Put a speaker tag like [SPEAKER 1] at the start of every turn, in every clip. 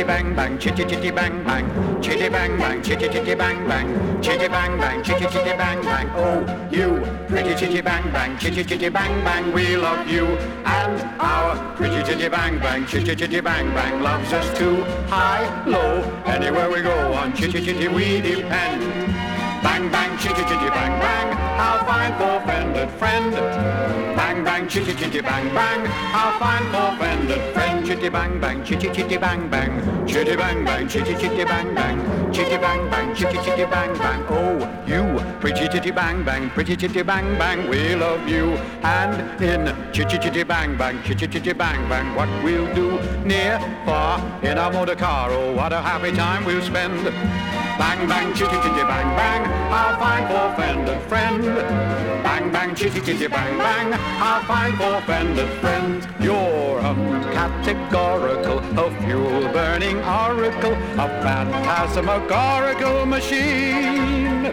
[SPEAKER 1] chitty bang bang, chitty chitty bang bang, chitty bang bang, chitty chitty bang bang, chitty bang bang, chitty chitty bang bang. Oh, you pretty chitty bang bang, chitty chitty bang bang, we love you and our pretty chitty bang bang, chitty chitty bang bang loves us too. High, low, anywhere we go on chitty chitty we depend. Bang bang, chitty chitty bang bang, how fine for friend friend. Bang bang, chitty chitty bang bang, how fine for friend friend. Chitty bang bang, chitty chitty bang bang, chitty bang bang, chitty chitty bang bang, chitty bang bang, chitty chitty bang bang. Oh, you pretty chitty bang bang, pretty chitty bang bang, we love you. And in chitty chitty bang bang, chitty chitty bang bang, what we'll do near, far, in our motor car. Oh, what a happy time we'll spend. Bang bang, chitty chitty bang bang, how fine for friend chitty chitty bang bang, how fine for friend friend. You're a categorical, a fuel burning oracle, a phantasmagorical machine.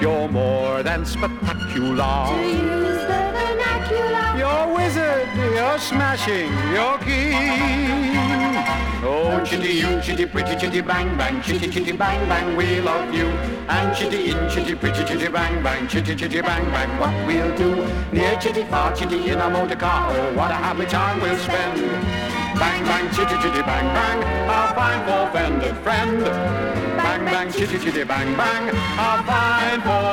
[SPEAKER 1] You're more than spectacular.
[SPEAKER 2] To use the vernacular.
[SPEAKER 1] You're wizard, you're smashing, you're keen. Chitty you, chitty pretty, chitty bang bang, chitty chitty bang bang, we love you. And chitty in, chitty pretty, chitty bang bang, chitty chitty bang bang, what we'll do. Near chitty far, chitty in a motor car, oh, what a happy time we'll spend. Bang bang, chitty chitty bang bang, how fine for friend. Bang bang, chitty chitty bang bang, how fine for